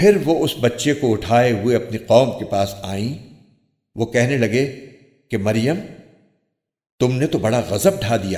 پھر وہ اس بچے کو اٹھائے ہوئے اپنی قوم کے پاس آئیں۔ وہ کہنے لگے کہ مریم، تم نے تو بڑا غضب ڈھا دیا۔